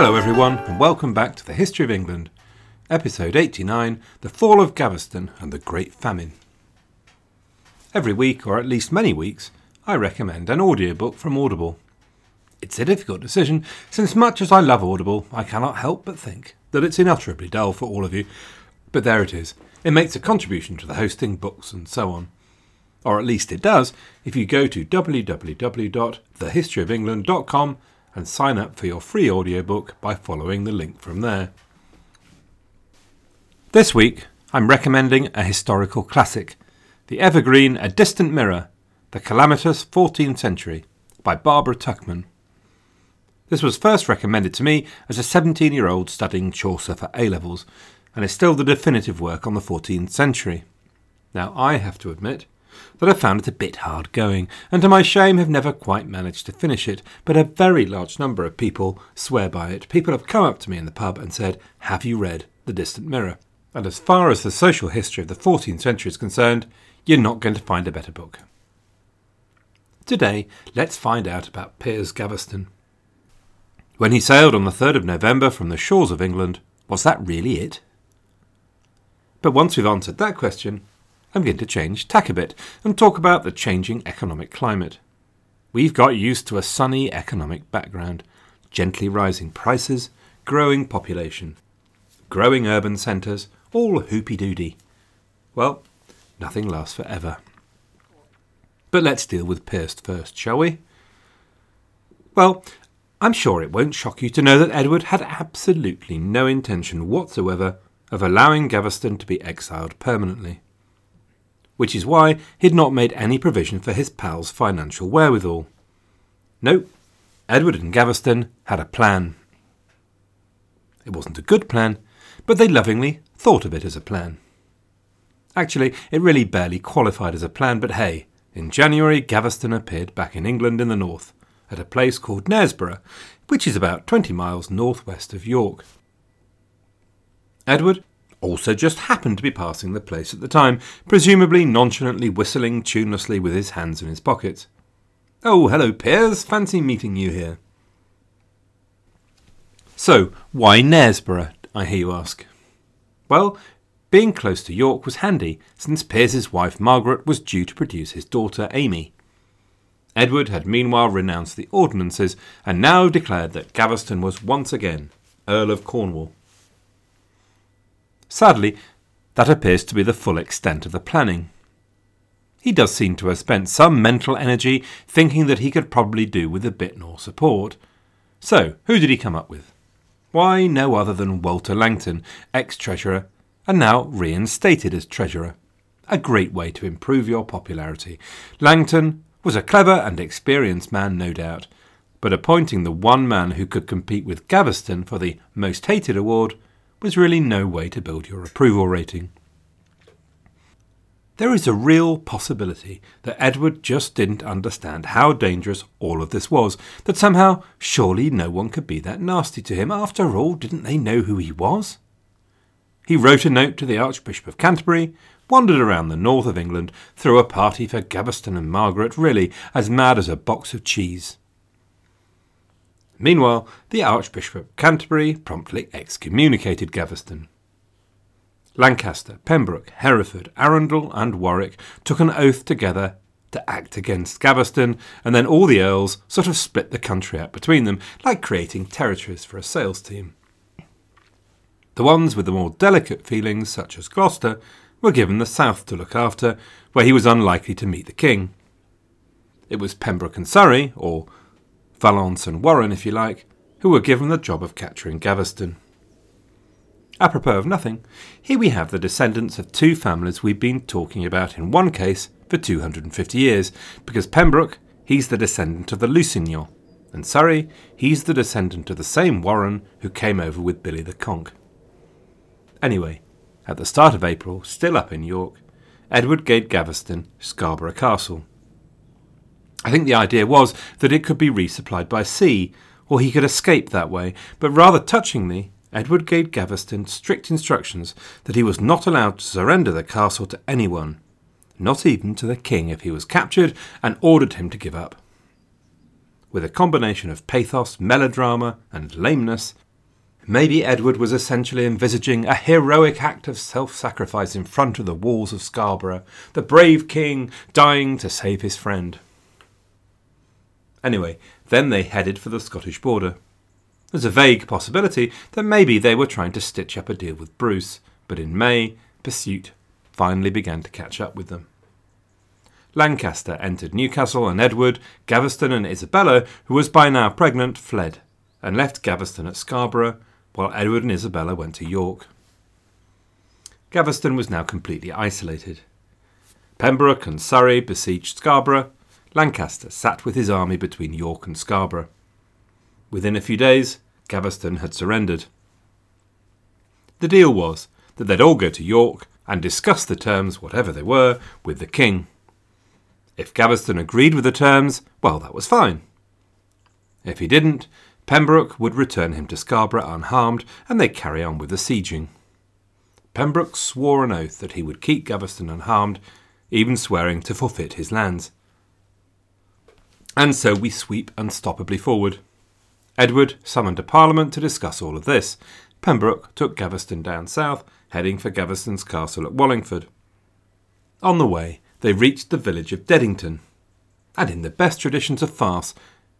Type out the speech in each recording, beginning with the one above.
Hello, everyone, and welcome back to the History of England, episode 89 The Fall of Gaveston and the Great Famine. Every week, or at least many weeks, I recommend an audiobook from Audible. It's a difficult decision, since much as I love Audible, I cannot help but think that it's unutterably dull for all of you. But there it is. It makes a contribution to the hosting, books, and so on. Or at least it does if you go to www.thehistoryofengland.com and sign up for your free audiobook by following the link from there. This week, I'm recommending a historical classic, the evergreen A Distant Mirror, The Calamitous 14th Century, by Barbara Tuchman. This was first recommended to me as a 17 year old studying Chaucer for A levels, and is still the definitive work on the 14th century. Now, I have to admit that I found it a bit hard going, and to my shame have never quite managed to finish it, but a very large number of people swear by it. People have come up to me in the pub and said, Have you read The Distant Mirror? And as far as the social history of the 14th century is concerned, you're not going to find a better book. Today, let's find out about Piers Gaveston. When he sailed on the 3rd of November from the shores of England, was that really it? But once we've answered that question, I'm going to change tack a bit and talk about the changing economic climate. We've got used to a sunny economic background, gently rising prices, growing population, growing urban centres, all hoopy doody. Well, nothing lasts forever. But let's deal with Piers first, shall we? Well, I'm sure it won't shock you to know that Edward had absolutely no intention whatsoever of allowing Gaveston to be exiled permanently which is why he'd not made any provision for his pal's financial wherewithal. No, Edward and Gaveston had a plan. It wasn't a good plan, but they lovingly thought of it as a plan. Actually, it really barely qualified as a plan, but hey, in January, Gaveston appeared back in England in the north, at a place called Knaresborough, which is about 20 miles northwest of York. Edward also just happened to be passing the place at the time, presumably nonchalantly whistling tunelessly with his hands in his pockets. Oh, hello, Piers. Fancy meeting you here. So, why Knaresborough, I hear you ask? Well, being close to York was handy, since Piers's wife Margaret was due to produce his daughter Amy. Edward had meanwhile renounced the ordinances and now declared that Gaveston was once again Earl of Cornwall. Sadly, that appears to be the full extent of the planning. He does seem to have spent some mental energy thinking that he could probably do with a bit more support. So, who did he come up with? Why, no other than Walter Langton, ex Treasurer, and now reinstated as Treasurer. A great way to improve your popularity. Langton was a clever and experienced man, no doubt, but appointing the one man who could compete with Gaveston for the Most Hated Award was really no way to build your approval rating. There is a real possibility that Edward just didn't understand how dangerous all of this was, that somehow surely no one could be that nasty to him. After all, didn't they know who he was? He wrote a note to the Archbishop of Canterbury, wandered around the north of England, threw a party for Gaveston and Margaret, really as mad as a box of cheese. Meanwhile, the Archbishop of Canterbury promptly excommunicated Gaveston. Lancaster, Pembroke, Hereford, Arundel, and Warwick took an oath together to act against Gaveston, and then all the earls sort of split the country up between them, like creating territories for a sales team. The ones with the more delicate feelings, such as Gloucester, were given the south to look after, where he was unlikely to meet the king. It was Pembroke and Surrey, or Valence and Warren, if you like, who were given the job of capturing Gaveston. Apropos of nothing, here we have the descendants of two families we've been talking about in one case for 250 years, because Pembroke, he's the descendant of the Lusignan, and Surrey, he's the descendant of the same Warren who came over with Billy the Conk. Anyway, at the start of April, still up in York, Edward gave Gaveston Scarborough Castle, I think the idea was that it could be resupplied by sea, or he could escape that way, but rather touchingly, Edward gave Gaveston strict instructions that he was not allowed to surrender the castle to anyone, not even to the king if he was captured, and ordered him to give up. With a combination of pathos, melodrama, and lameness, Maybe Edward was essentially envisaging a heroic act of self sacrifice in front of the walls of Scarborough, the brave king dying to save his friend. Anyway, then they headed for the Scottish border. There's a vague possibility that maybe they were trying to stitch up a deal with Bruce, but in May, pursuit finally began to catch up with them. Lancaster entered Newcastle, and Edward, Gaveston, and Isabella, who was by now pregnant, fled and left Gaveston at Scarborough, while Edward and Isabella went to York. Gaveston was now completely isolated. Pembroke and Surrey besieged Scarborough. Lancaster sat with his army between York and Scarborough. Within a few days, Gaveston had surrendered. The deal was that they'd all go to York and discuss the terms, whatever they were, with the king. If Gaveston agreed with the terms, well, that was fine. If he didn't, Pembroke would return him to Scarborough unharmed, and they'd carry on with the sieging. Pembroke swore an oath that he would keep Gaveston unharmed, even swearing to forfeit his lands. And so we sweep unstoppably forward. Edward summoned a parliament to discuss all of this. Pembroke took Gaveston down south, heading for Gaveston's castle at Wallingford. On the way, they reached the village of Deddington. And in the best traditions of farce,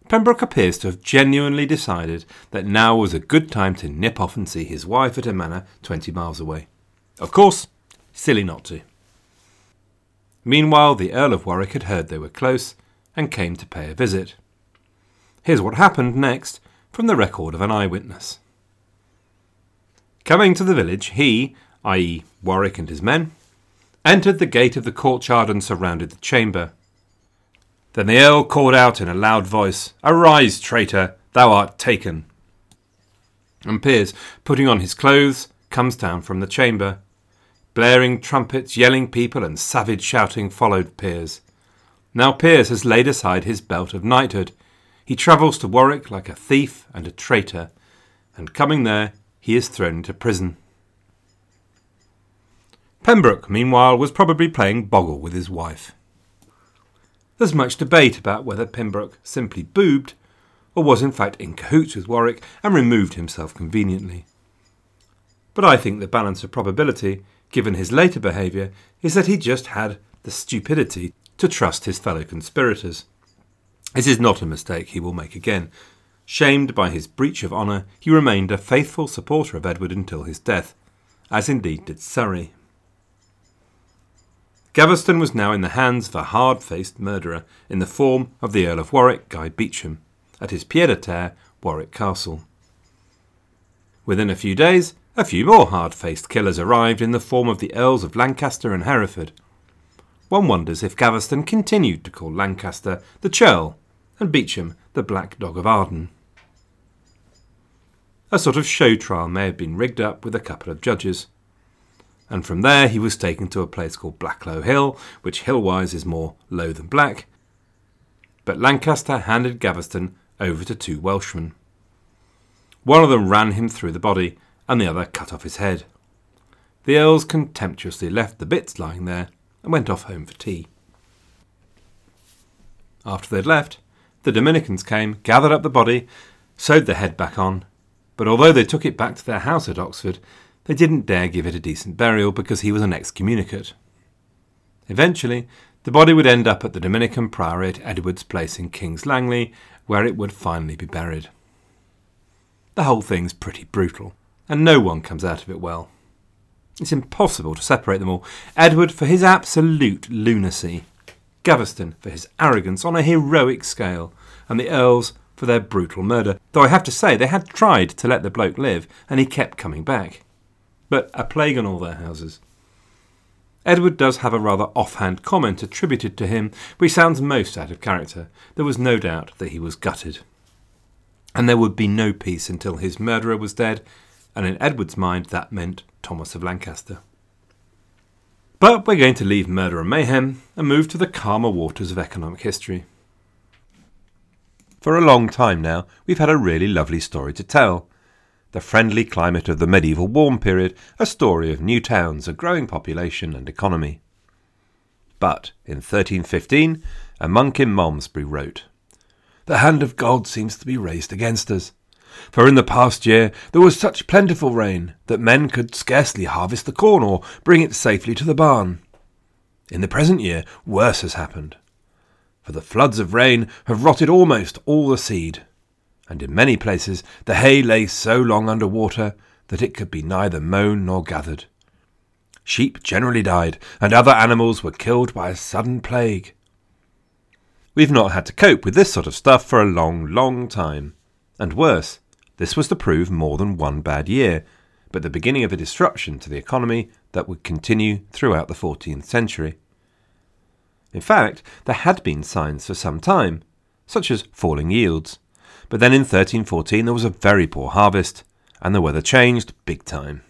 Pembroke appears to have genuinely decided that now was a good time to nip off and see his wife at a manor 20 miles away. Of course, silly not to. Meanwhile, the Earl of Warwick had heard they were close and came to pay a visit. Here's what happened next from the record of an eyewitness. Coming to the village, he, i.e., Warwick and his men, entered the gate of the courtyard and surrounded the chamber. Then the earl called out in a loud voice, Arise, traitor, thou art taken. And Piers, putting on his clothes, comes down from the chamber. Blaring trumpets, yelling people, and savage shouting followed Piers. Now Piers has laid aside his belt of knighthood. He travels to Warwick like a thief and a traitor, and coming there, he is thrown into prison. Pembroke, meanwhile, was probably playing boggle with his wife. There's much debate about whether Pembroke simply boobed or was in fact in cahoots with Warwick and removed himself conveniently. But I think the balance of probability, given his later behaviour, is that he just had the stupidity to trust his fellow conspirators. This is not a mistake he will make again. Shamed by his breach of honour, he remained a faithful supporter of Edward until his death, as indeed did Surrey. Gaveston was now in the hands of a hard faced murderer in the form of the Earl of Warwick, Guy Beauchamp, at his pied a terre, Warwick Castle. Within a few days, a few more hard faced killers arrived in the form of the Earls of Lancaster and Hereford. One wonders if Gaveston continued to call Lancaster the Churl and Beauchamp the Black Dog of Arden. A sort of show trial may have been rigged up with a couple of judges and from there he was taken to a place called Blacklow Hill, which hill-wise is more low than black. But Lancaster handed Gaveston over to two Welshmen. One of them ran him through the body, and the other cut off his head. The earls contemptuously left the bits lying there and went off home for tea. After they'd left, the Dominicans came, gathered up the body, sewed the head back on, but although they took it back to their house at Oxford, they didn't dare give it a decent burial because he was an excommunicate. Eventually, the body would end up at the Dominican Priory at Edward's Place in King's Langley, where it would finally be buried. The whole thing's pretty brutal, and no one comes out of it well. It's impossible to separate them all. Edward for his absolute lunacy, Gaveston for his arrogance on a heroic scale, and the Earls for their brutal murder. Though I have to say, they had tried to let the bloke live, and he kept coming back but a plague on all their houses. Edward does have a rather offhand comment attributed to him, which sounds most out of character. There was no doubt that he was gutted. And there would be no peace until his murderer was dead, and in Edward's mind that meant Thomas of Lancaster. But we're going to leave murder and mayhem and move to the calmer waters of economic history. For a long time now, we've had a really lovely story to tell the friendly climate of the medieval warm period, a story of new towns, a growing population, and economy. But in 1315, a monk in Malmesbury wrote, The hand of God seems to be raised against us. For in the past year there was such plentiful rain that men could scarcely harvest the corn or bring it safely to the barn. In the present year worse has happened. For the floods of rain have rotted almost all the seed, and in many places the hay lay so long under water that it could be neither mown nor gathered. Sheep generally died, and other animals were killed by a sudden plague. We've not had to cope with this sort of stuff for a long, long time. And worse, this was to prove more than one bad year, but the beginning of a disruption to the economy that would continue throughout the 14th century. In fact, there had been signs for some time, such as falling yields. But then in 1314 there was a very poor harvest, and the weather changed big time.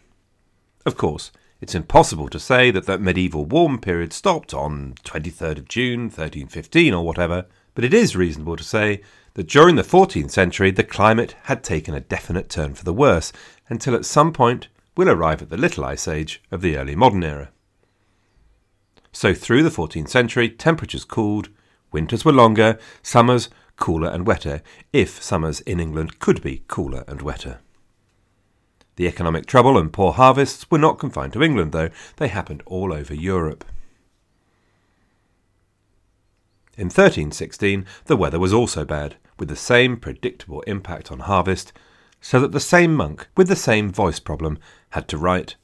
Of course, it's impossible to say that that medieval warm period stopped on 23rd of June 1315 or whatever, but it is reasonable to say that during the 14th century the climate had taken a definite turn for the worse until at some point we'll arrive at the Little Ice Age of the early modern era. So through the 14th century temperatures cooled, winters were longer, summers cooler and wetter, if summers in England could be cooler and wetter. The economic trouble and poor harvests were not confined to England, though, they happened all over Europe. In 1316, the weather was also bad, with the same predictable impact on harvest, so that the same monk, with the same voice problem, had to write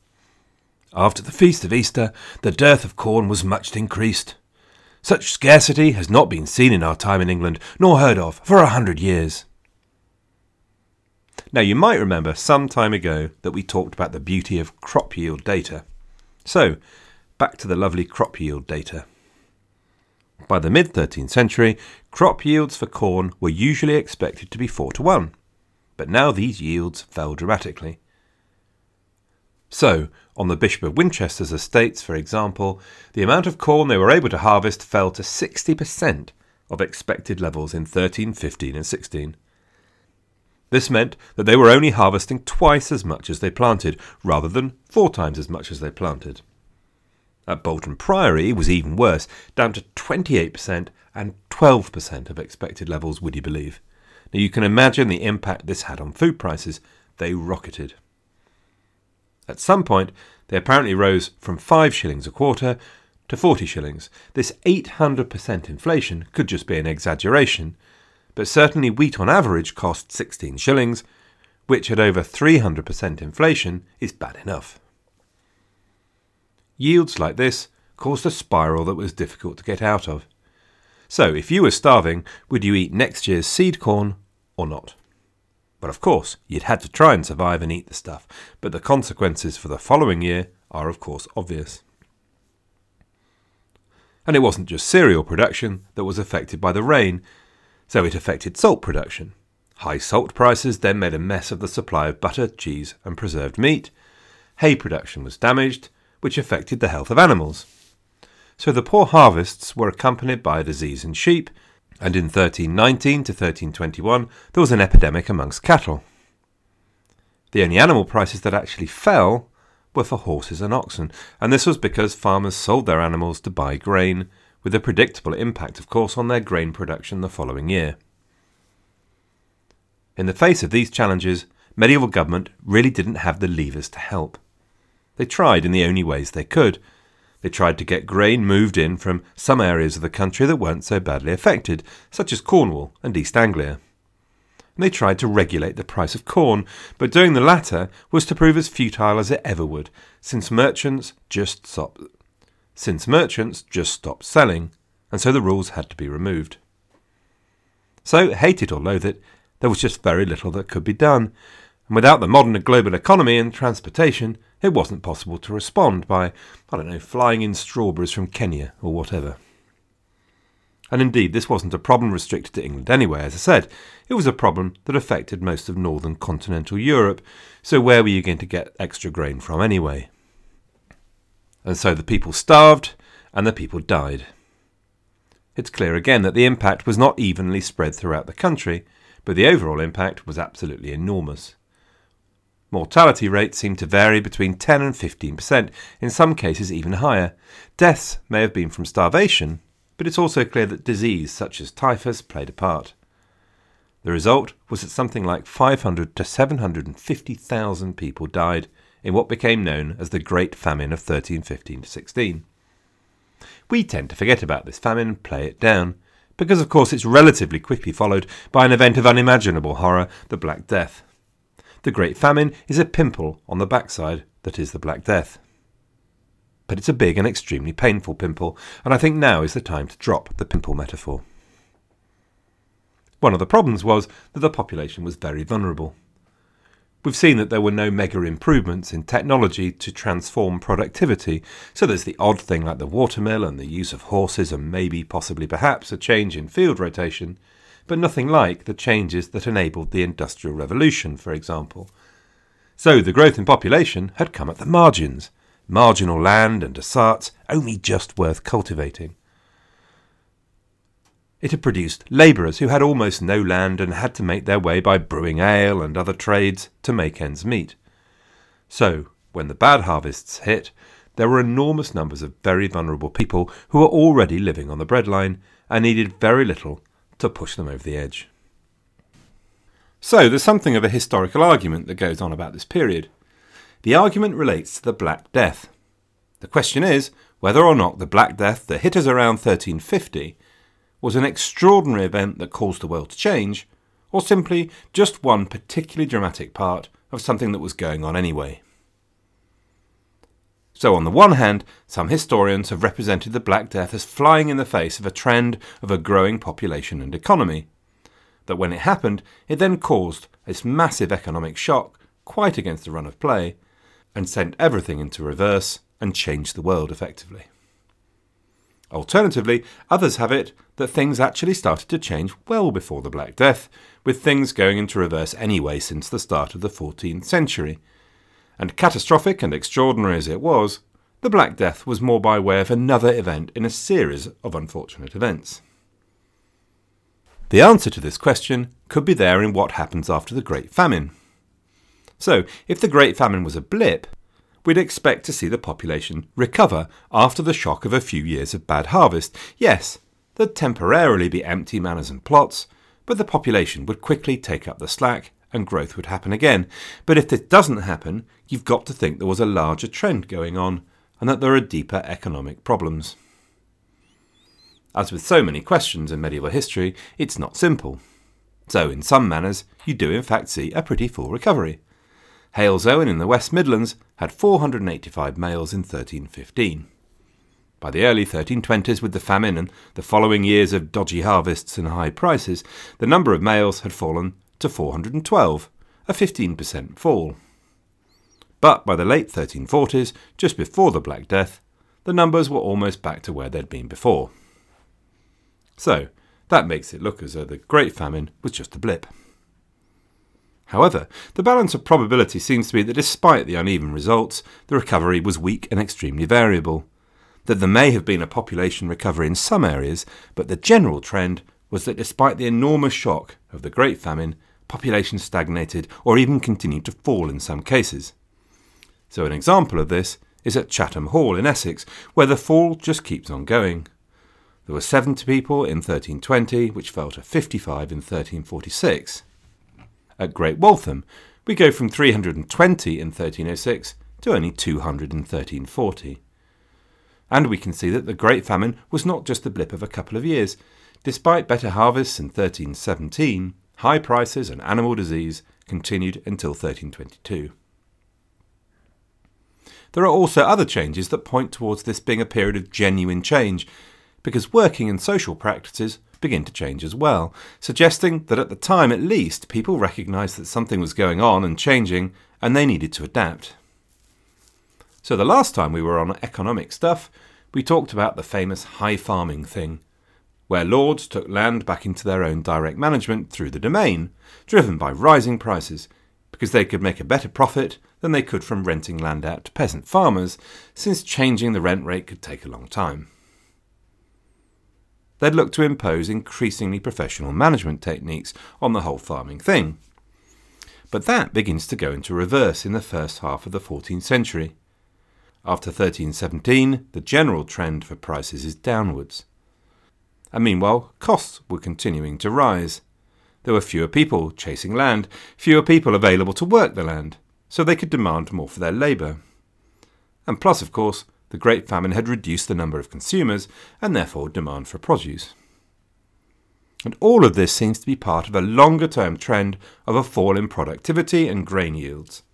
After the feast of Easter, the dearth of corn was much increased. Such scarcity has not been seen in our time in England, nor heard of, for a hundred years. Now, you might remember some time ago that we talked about the beauty of crop yield data. So, back to the lovely crop yield data. By the mid 13th century, crop yields for corn were usually expected to be 4 to 1, but now these yields fell dramatically. So, on the Bishop of Winchester's estates, for example, the amount of corn they were able to harvest fell to 60% of expected levels in 1315 and 16. This meant that they were only harvesting twice as much as they planted, rather than four times as much as they planted. At Bolton Priory it was even worse, down to 28% and 12% of expected levels, would you believe? Now you can imagine the impact this had on food prices. They rocketed. At some point, they apparently rose from 5 shillings a quarter to 40 shillings. This 800% inflation could just be an exaggeration, but certainly wheat on average cost 16 shillings, which at over 300% inflation is bad enough. Yields like this caused a spiral that was difficult to get out of. So, if you were starving, would you eat next year's seed corn or not? But of course, you'd had to try and survive and eat the stuff, but the consequences for the following year are, of course, obvious. And it wasn't just cereal production that was affected by the rain, so it affected salt production. High salt prices then made a mess of the supply of butter, cheese, and preserved meat. Hay production was damaged, which affected the health of animals. So the poor harvests were accompanied by a disease in sheep, and in 1319 to 1321 there was an epidemic amongst cattle. The only animal prices that actually fell were for horses and oxen, and this was because farmers sold their animals to buy grain, with a predictable impact, of course, on their grain production the following year. In the face of these challenges, medieval government really didn't have the levers to help. They tried in the only ways they could. They tried to get grain moved in from some areas of the country that weren't so badly affected, such as Cornwall and East Anglia. And they tried to regulate the price of corn, but doing the latter was to prove as futile as it ever would, since merchants just stopped since merchants just stopped selling, and so the rules had to be removed. So, hate it or loathe it, there was just very little that could be done, and without the modern global economy and transportation, it wasn't possible to respond by, I don't know, flying in strawberries from Kenya or whatever. And indeed, this wasn't a problem restricted to England anyway, as I said. It was a problem that affected most of northern continental Europe, so where were you going to get extra grain from anyway? And so the people starved and the people died. It's clear again that the impact was not evenly spread throughout the country, but the overall impact was absolutely enormous. Mortality rates seem to vary between 10 and 15%, in some cases even higher. Deaths may have been from starvation, but it's also clear that disease such as typhus played a part. The result was that something like 500 to 750,000 people died in what became known as the Great Famine of 1315 16. We tend to forget about this famine and play it down, because of course it's relatively quickly followed by an event of unimaginable horror, the Black Death. The Great Famine is a pimple on the backside that is the Black Death. But it's a big and extremely painful pimple, and I think now is the time to drop the pimple metaphor. One of the problems was that the population was very vulnerable. We've seen that there were no mega improvements in technology to transform productivity, so there's the odd thing like the watermill and the use of horses and maybe, possibly, perhaps a change in field rotation, but nothing like the changes that enabled the Industrial Revolution, for example. So the growth in population had come at the margins, marginal land and assarts only just worth cultivating. It had produced labourers who had almost no land and had to make their way by brewing ale and other trades to make ends meet. So, when the bad harvests hit, there were enormous numbers of very vulnerable people who were already living on the breadline and needed very little to push them over the edge. So, there's something of a historical argument that goes on about this period. The argument relates to the Black Death. The question is whether or not the Black Death that hit us around 1350 was an extraordinary event that caused the world to change, or simply just one particularly dramatic part of something that was going on anyway. So, on the one hand, some historians have represented the Black Death as flying in the face of a trend of a growing population and economy. That when it happened, it then caused this massive economic shock, quite against the run of play, and sent everything into reverse and changed the world effectively. Alternatively, others have it that things actually started to change well before the Black Death, with things going into reverse anyway since the start of the 14th century. And catastrophic and extraordinary as it was, the Black Death was more by way of another event in a series of unfortunate events. The answer to this question could be there in what happens after the Great Famine. So, if the Great Famine was a blip, we'd expect to see the population recover after the shock of a few years of bad harvest. Yes, there'd temporarily be empty manors and plots, but the population would quickly take up the slack and growth would happen again. But if this doesn't happen, you've got to think there was a larger trend going on and that there are deeper economic problems. As with so many questions in medieval history, it's not simple. So, in some manors, you do in fact see a pretty full recovery. Halesowen in the West Midlands had 485 males in 1315. By the early 1320s, with the famine and the following years of dodgy harvests and high prices, the number of males had fallen to 412, a 15% fall. But by the late 1340s, just before the Black Death, the numbers were almost back to where they'd been before. So, that makes it look as though the Great Famine was just a blip. However, the balance of probability seems to be that despite the uneven results, the recovery was weak and extremely variable. That there may have been a population recovery in some areas, but the general trend was that despite the enormous shock of the Great Famine, population stagnated or even continued to fall in some cases. So, an example of this is at Chatham Hall in Essex, where the fall just keeps on going. There were 70 people in 1320, which fell to 55 in 1346. At Great Waltham, we go from 320 in 1306 to only 200 in 1340. And we can see that the Great Famine was not just the blip of a couple of years. Despite better harvests in 1317, high prices and animal disease continued until 1322. There are also other changes that point towards this being a period of genuine change, because working and social practices begin to change as well, suggesting that at the time at least people recognised that something was going on and changing and they needed to adapt. So the last time we were on economic stuff, we talked about the famous high farming thing, where lords took land back into their own direct management through the demesne, driven by rising prices, because they could make a better profit than they could from renting land out to peasant farmers, since changing the rent rate could take a long time they'd look to impose increasingly professional management techniques on the whole farming thing. But that begins to go into reverse in the first half of the 14th century. After 1317, the general trend for prices is downwards. And meanwhile, costs were continuing to rise. There were fewer people chasing land, fewer people available to work the land, so they could demand more for their labour. And plus, of course, the Great Famine had reduced the number of consumers and therefore demand for produce. And all of this seems to be part of a longer term trend of a fall in productivity and grain yields.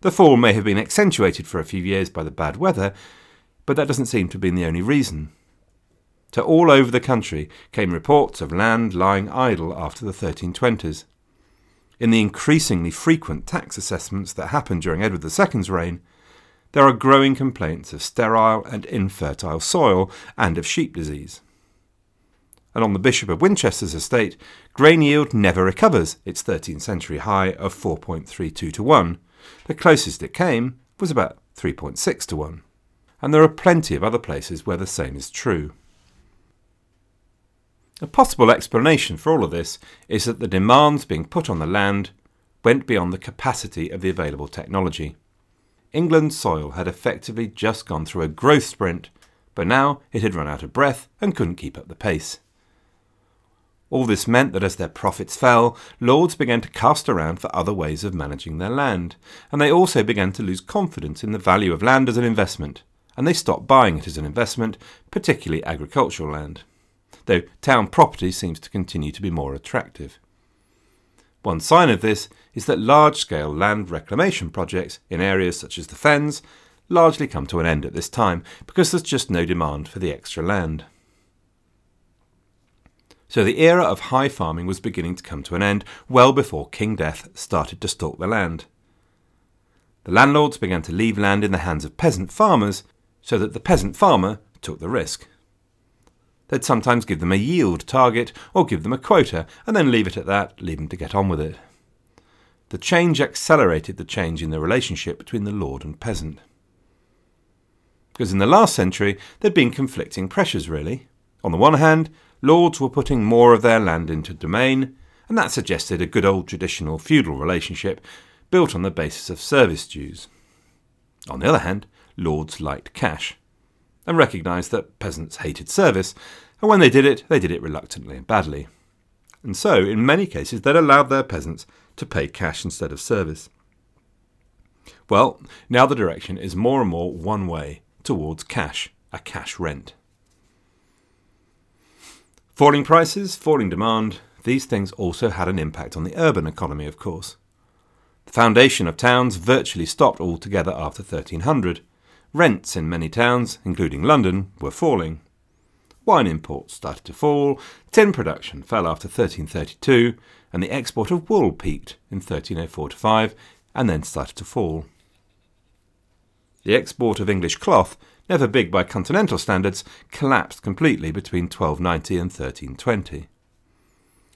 The fall may have been accentuated for a few years by the bad weather, but that doesn't seem to have been the only reason. To all over the country came reports of land lying idle after the 1320s. In the increasingly frequent tax assessments that happened during Edward II's reign, there are growing complaints of sterile and infertile soil and of sheep disease. And on the Bishop of Winchester's estate, grain yield never recovers its 13th century high of 4.32 to 1. The closest it came was about 3.6 to 1. And there are plenty of other places where the same is true. A possible explanation for all of this is that the demands being put on the land went beyond the capacity of the available technology. England's soil had effectively just gone through a growth sprint, but now it had run out of breath and couldn't keep up the pace. All this meant that as their profits fell, lords began to cast around for other ways of managing their land, and they also began to lose confidence in the value of land as an investment, and they stopped buying it as an investment, particularly agricultural land though town property seems to continue to be more attractive. One sign of this is that large scale land reclamation projects in areas such as the Fens largely come to an end at this time because there's just no demand for the extra land. So the era of high farming was beginning to come to an end well before King Death started to stalk the land. The landlords began to leave land in the hands of peasant farmers so that the peasant farmer took the risk. They'd sometimes give them a yield target or give them a quota and then leave it at that, leave them to get on with it. The change accelerated the change in the relationship between the lord and peasant. Because in the last century, there'd been conflicting pressures, really. On the one hand, lords were putting more of their land into demesne, and that suggested a good old traditional feudal relationship built on the basis of service dues. On the other hand, lords liked cash and recognised that peasants hated service, and when they did it, they did it reluctantly and badly. And so, in many cases, they'd allowed their peasants to pay cash instead of service. Well, now the direction is more and more one way towards cash, a cash rent. Falling prices, falling demand, these things also had an impact on the urban economy, of course. The foundation of towns virtually stopped altogether after 1300, Rents in many towns, including London, were falling. Wine imports started to fall, tin production fell after 1332, and the export of wool peaked in 1304 5 and then started to fall. The export of English cloth, never big by continental standards, collapsed completely between 1290 and 1320.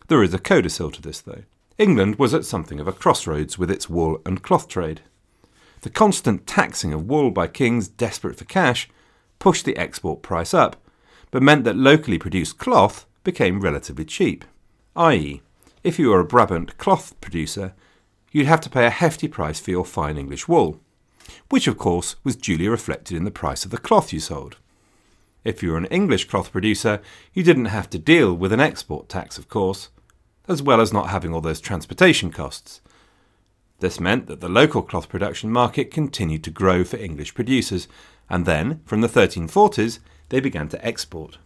There is a codicil to this, though. England was at something of a crossroads with its wool and cloth trade. The constant taxing of wool by kings desperate for cash pushed the export price up, but meant that locally produced cloth became relatively cheap. I.e., if you were a Brabant cloth producer, you'd have to pay a hefty price for your fine English wool, which of course was duly reflected in the price of the cloth you sold. If you were an English cloth producer, you didn't have to deal with an export tax, of course, as well as not having all those transportation costs, this meant that the local cloth production market continued to grow for English producers, and then, from the 1340s, they began to export.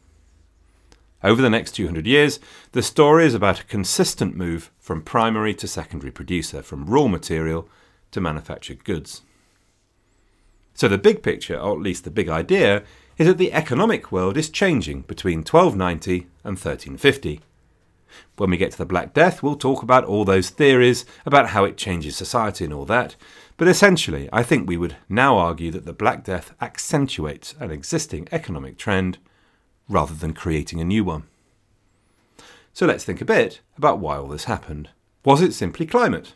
Over the next 200 years, the story is about a consistent move from primary to secondary producer, from raw material to manufactured goods. So, the big picture, or at least the big idea, is that the economic world is changing between 1290 and 1350. When we get to the Black Death, we'll talk about all those theories about how it changes society and all that. But essentially, I think we would now argue that the Black Death accentuates an existing economic trend rather than creating a new one. So let's think a bit about why all this happened. Was it simply climate?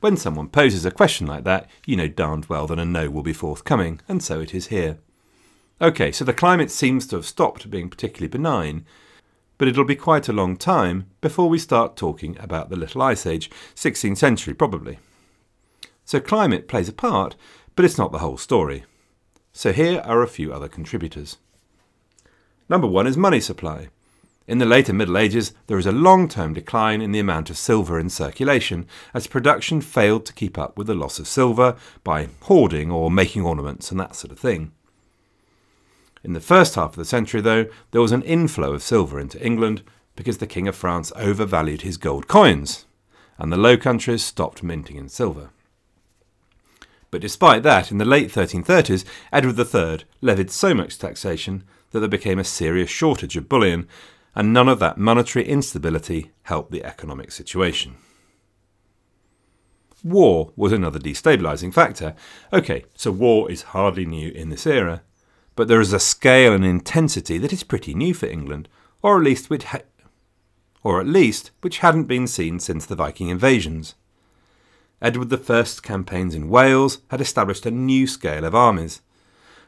When someone poses a question like that, you know darned well that a no will be forthcoming, and so it is here. OK, so the climate seems to have stopped being particularly benign, but it'll be quite a long time before we start talking about the Little Ice Age, 16th century probably. So climate plays a part, but it's not the whole story. So here are a few other contributors. Number one is money supply. In the later Middle Ages, there is a long term decline in the amount of silver in circulation as production failed to keep up with the loss of silver by hoarding or making ornaments and that sort of thing. In the first half of the century, though, there was an inflow of silver into England because the King of France overvalued his gold coins, and the Low Countries stopped minting in silver. But despite that, in the late 1330s, Edward III levied so much taxation that there became a serious shortage of bullion, and none of that monetary instability helped the economic situation. War was another destabilising factor. OK, so war is hardly new in this era, but there is a scale and intensity that is pretty new for England, or at least which, ha- or at least which hadn't been seen since the Viking invasions. Edward I's campaigns in Wales had established a new scale of armies.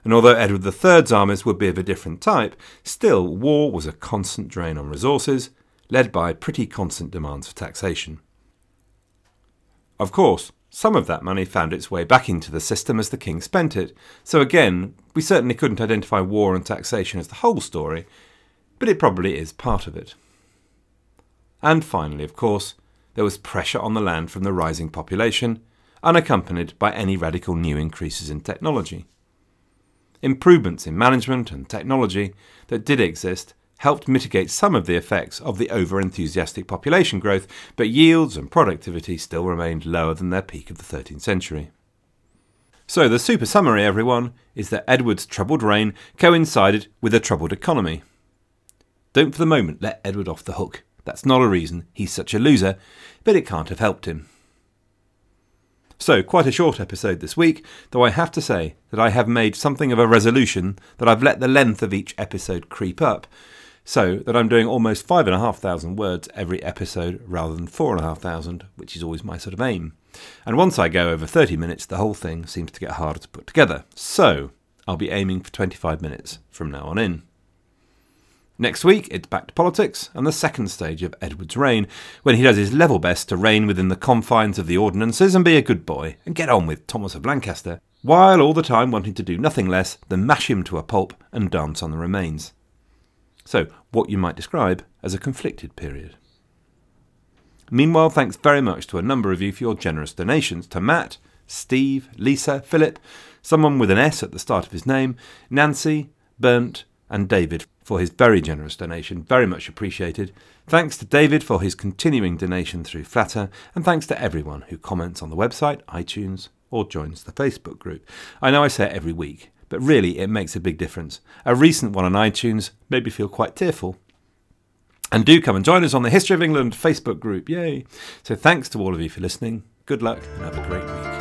And although Edward III's armies would be of a different type, still war was a constant drain on resources, led by pretty constant demands for taxation. Of course, some of that money found its way back into the system as the king spent it, so again, we certainly couldn't identify war and taxation as the whole story, but it probably is part of it. And finally, of course, there was pressure on the land from the rising population, unaccompanied by any radical new increases in technology. Improvements in management and technology that did exist helped mitigate some of the effects of the over enthusiastic population growth, but yields and productivity still remained lower than their peak of the 13th century. So, the super summary, everyone, is that Edward's troubled reign coincided with a troubled economy. Don't for the moment let Edward off the hook. That's not a reason he's such a loser, but it can't have helped him. So, quite a short episode this week, though I have to say that I have made something of a resolution that I've let the length of each episode creep up, so that I'm doing almost five and a half thousand words every episode rather than four and a half thousand, which is always my sort of aim. And once I go over 30 minutes, the whole thing seems to get harder to put together. So, I'll be aiming for 25 minutes from now on in. Next week, it's back to politics and the second stage of Edward's reign, when he does his level best to reign within the confines of the ordinances and be a good boy and get on with Thomas of Lancaster, while all the time wanting to do nothing less than mash him to a pulp and dance on the remains. So, what you might describe as a conflicted period. Meanwhile, thanks very much to a number of you for your generous donations to Matt, Steve, Lisa, Philip, someone with an S at the start of his name, Nancy, Burnt, and David for his very generous donation, very much appreciated. Thanks to David for his continuing donation through Flattr, and thanks to everyone who comments on the website, iTunes, or joins the Facebook group. I know I say it every week, but really it makes a big difference. A recent one on iTunes made me feel quite tearful. And do come and join us on the History of England Facebook group. Yay! So thanks to all of you for listening. Good luck and have a great week.